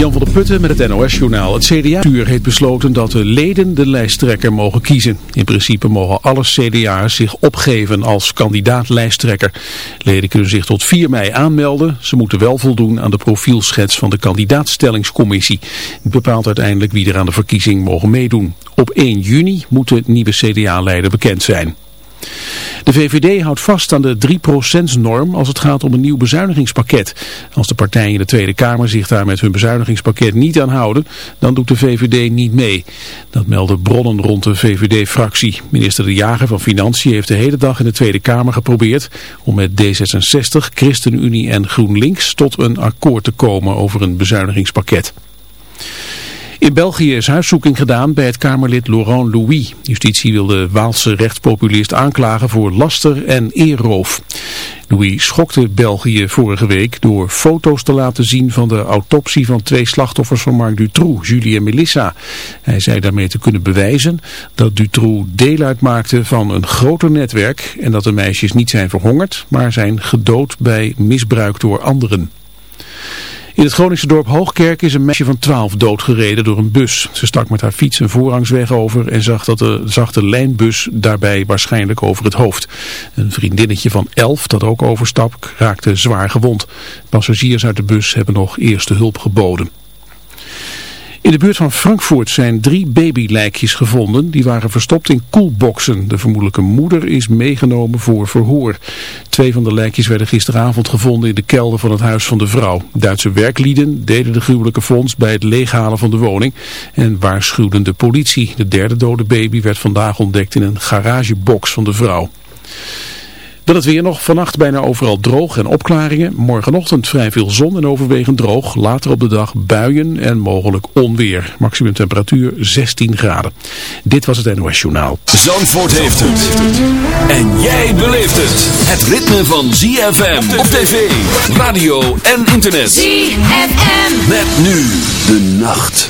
Jan van der Putten met het NOS-journaal. Het CDA-stuur heeft besloten dat de leden de lijsttrekker mogen kiezen. In principe mogen alle CDA's zich opgeven als kandidaat-lijsttrekker. Leden kunnen zich tot 4 mei aanmelden. Ze moeten wel voldoen aan de profielschets van de kandidaatstellingscommissie. Die bepaalt uiteindelijk wie er aan de verkiezing mogen meedoen. Op 1 juni moet de nieuwe CDA-leider bekend zijn. De VVD houdt vast aan de 3%-norm als het gaat om een nieuw bezuinigingspakket. Als de partijen in de Tweede Kamer zich daar met hun bezuinigingspakket niet aan houden, dan doet de VVD niet mee. Dat melden bronnen rond de VVD-fractie. Minister De Jager van Financiën heeft de hele dag in de Tweede Kamer geprobeerd om met D66, ChristenUnie en GroenLinks tot een akkoord te komen over een bezuinigingspakket. In België is huiszoeking gedaan bij het Kamerlid Laurent Louis. Justitie wil de Waalse rechtspopulist aanklagen voor laster en eerroof. Louis schokte België vorige week door foto's te laten zien van de autopsie van twee slachtoffers van Marc Dutroux, Julie en Melissa. Hij zei daarmee te kunnen bewijzen dat Dutroux deel uitmaakte van een groter netwerk en dat de meisjes niet zijn verhongerd, maar zijn gedood bij misbruik door anderen. In het Groningse dorp Hoogkerk is een meisje van 12 doodgereden door een bus. Ze stak met haar fiets een voorrangsweg over en zag, dat de, lijnbus daarbij waarschijnlijk over het hoofd. Een vriendinnetje van 11 dat ook overstak raakte zwaar gewond. Passagiers uit de bus hebben nog eerste hulp geboden. In de buurt van Frankfurt zijn drie babylijkjes gevonden. Die waren verstopt in koelboxen. De vermoedelijke moeder is meegenomen voor verhoor. Twee van de lijkjes werden gisteravond gevonden in de kelder van het huis van de vrouw. Duitse werklieden deden de gruwelijke fonds bij het leeghalen van de woning en waarschuwden de politie. De derde dode baby werd vandaag ontdekt in een garagebox van de vrouw. Dan het weer nog. Vannacht bijna overal droog en opklaringen. Morgenochtend vrij veel zon en overwegend droog. Later op de dag buien en mogelijk onweer. Maximum temperatuur 16 graden. Dit was het NOS Journaal. Zandvoort heeft het. En jij beleeft het. Het ritme van ZFM op tv, radio en internet. ZFM. Met nu de nacht.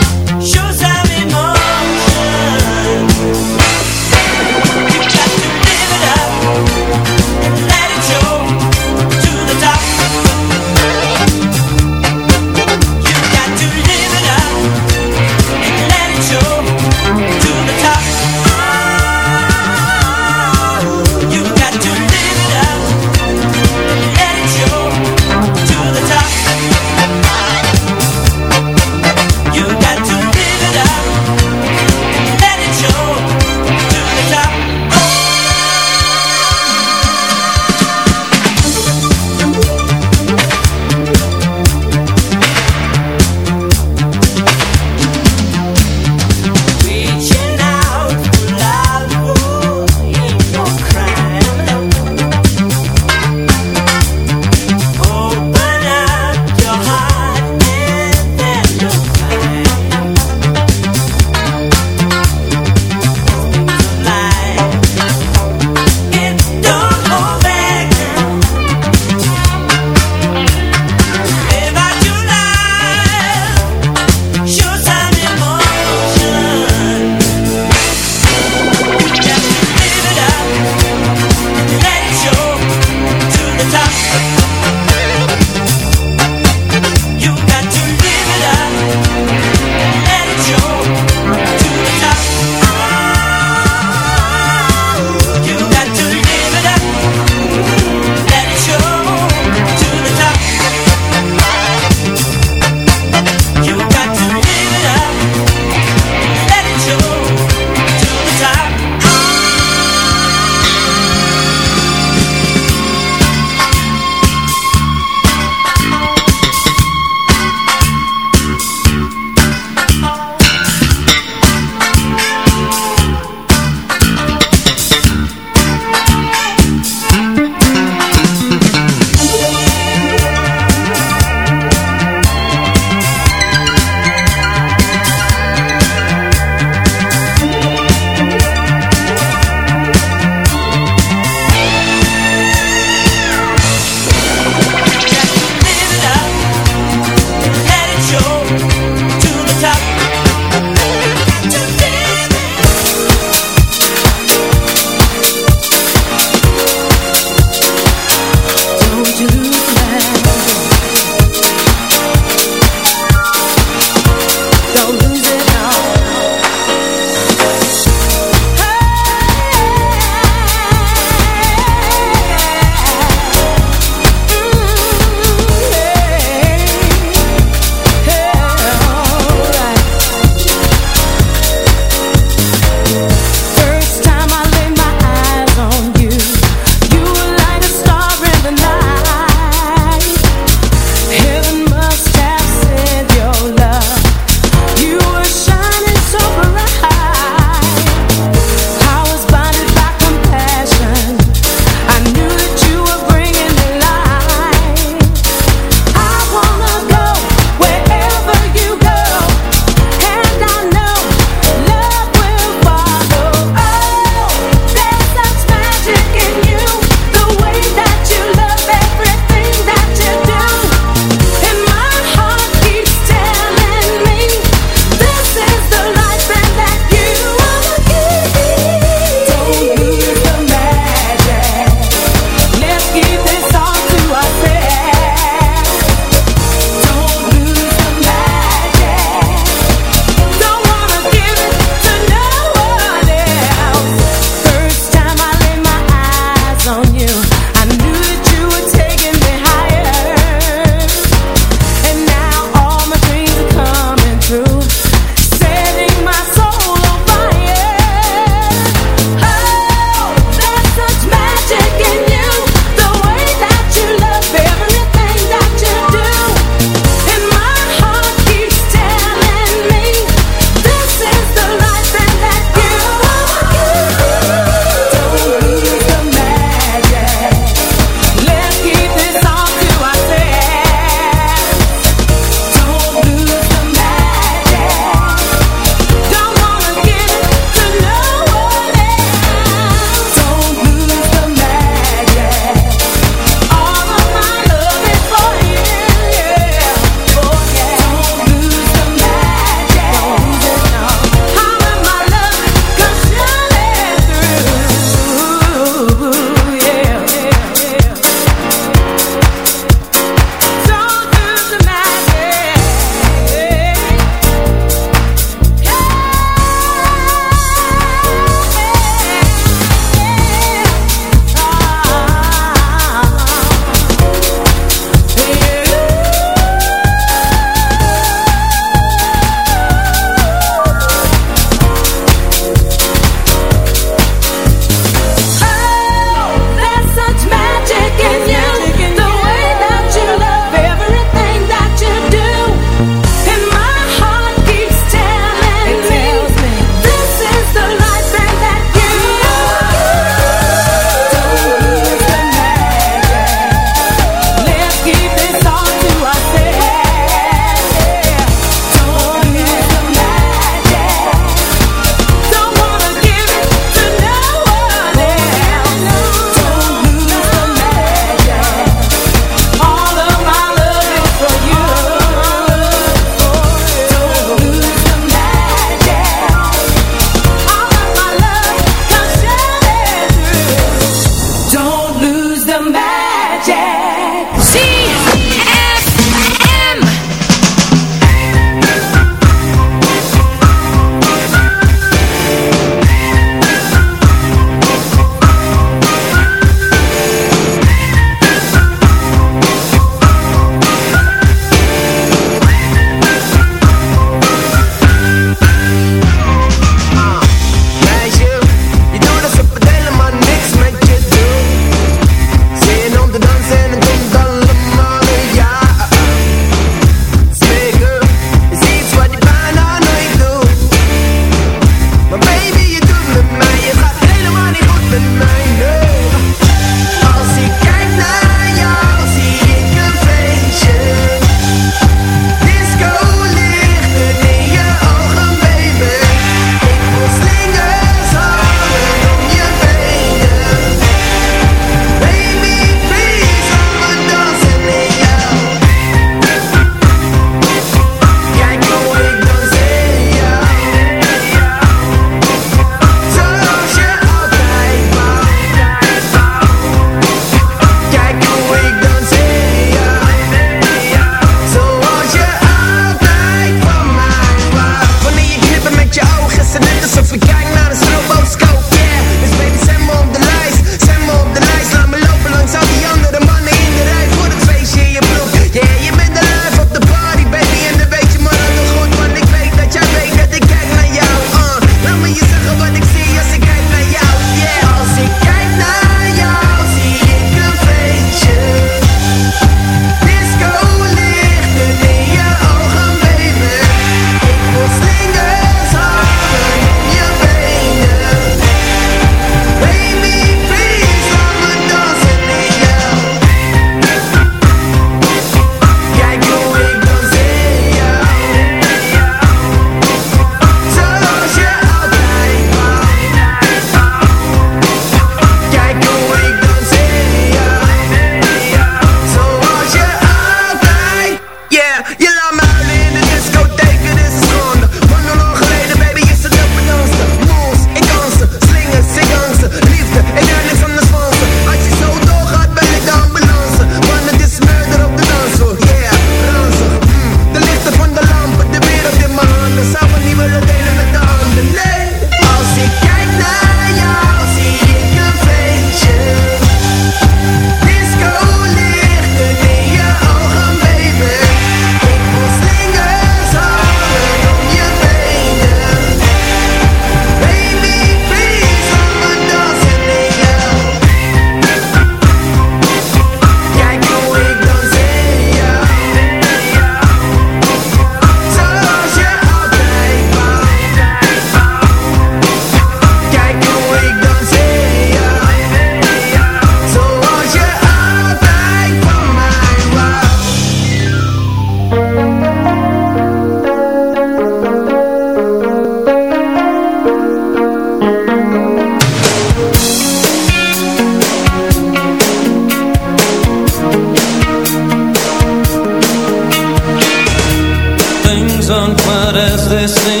blessing.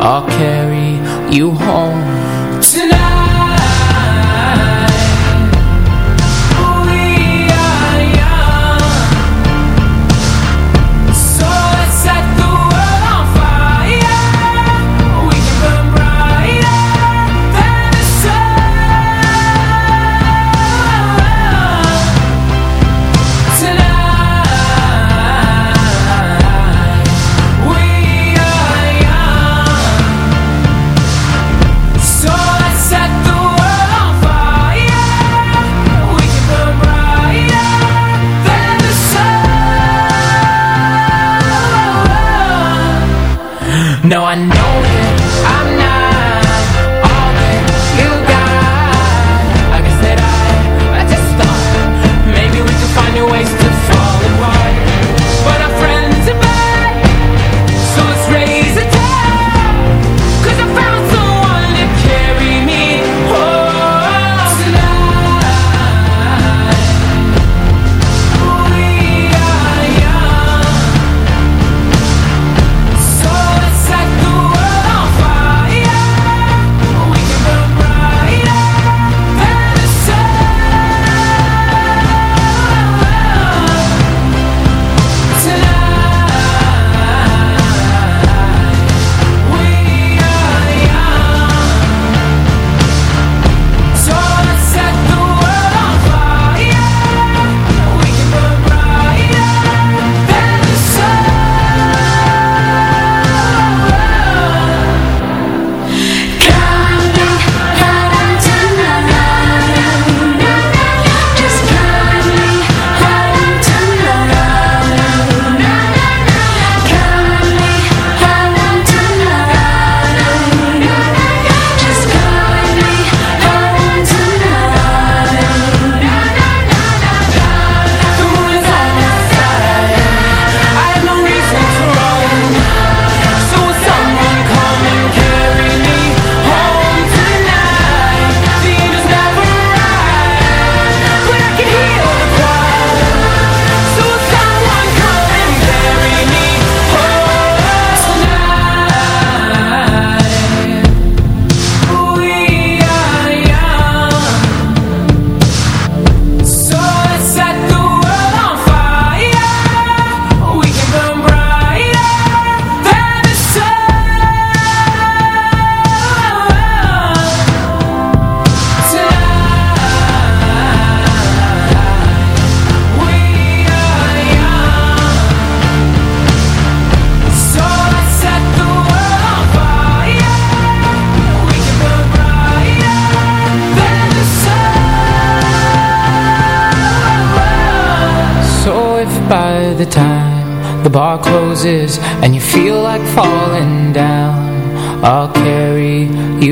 I'll carry you home.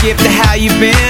shift to how you've been.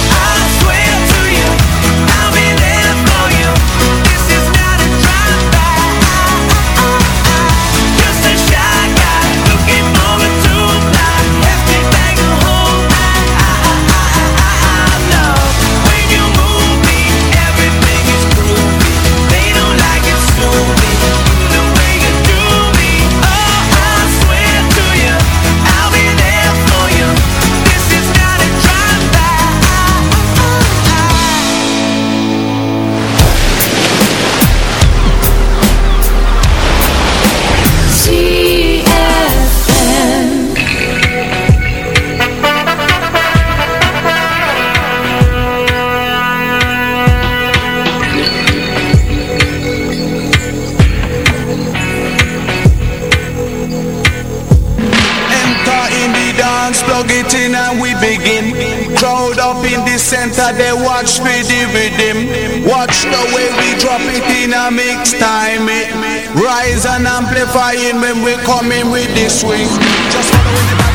terrifying when we're in with this swing. Just follow the.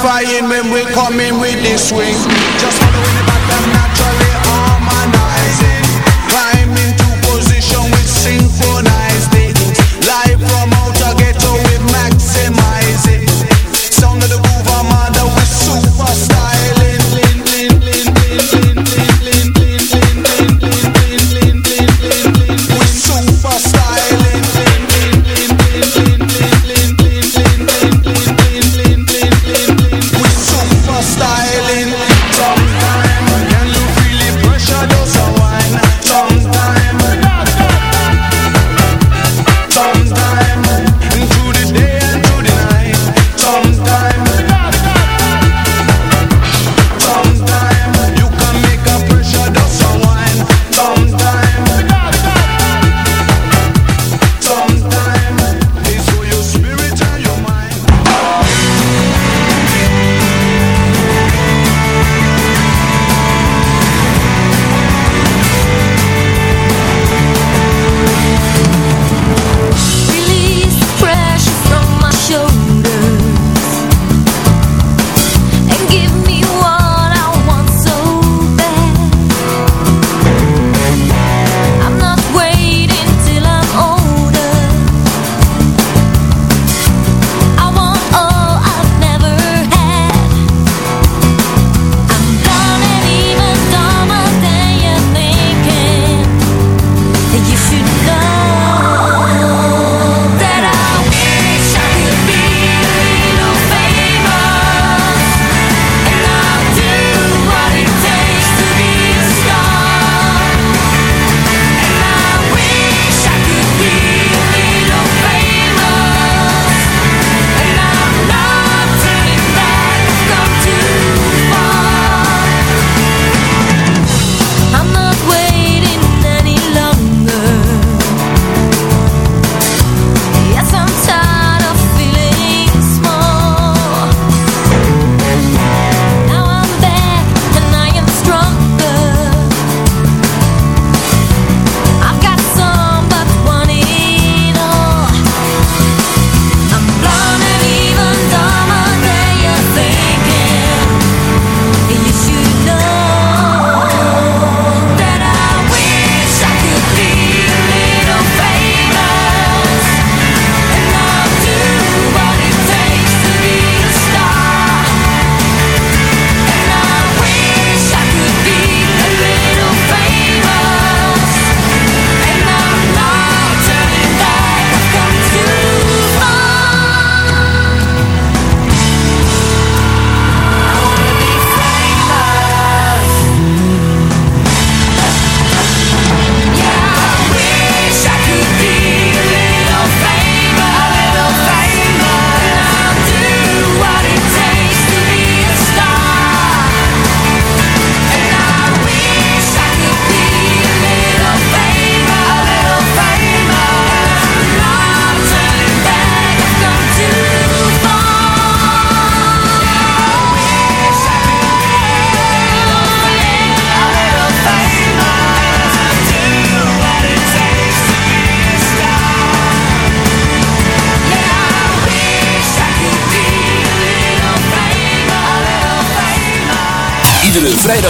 terrifying when we're in with this swing. Just follow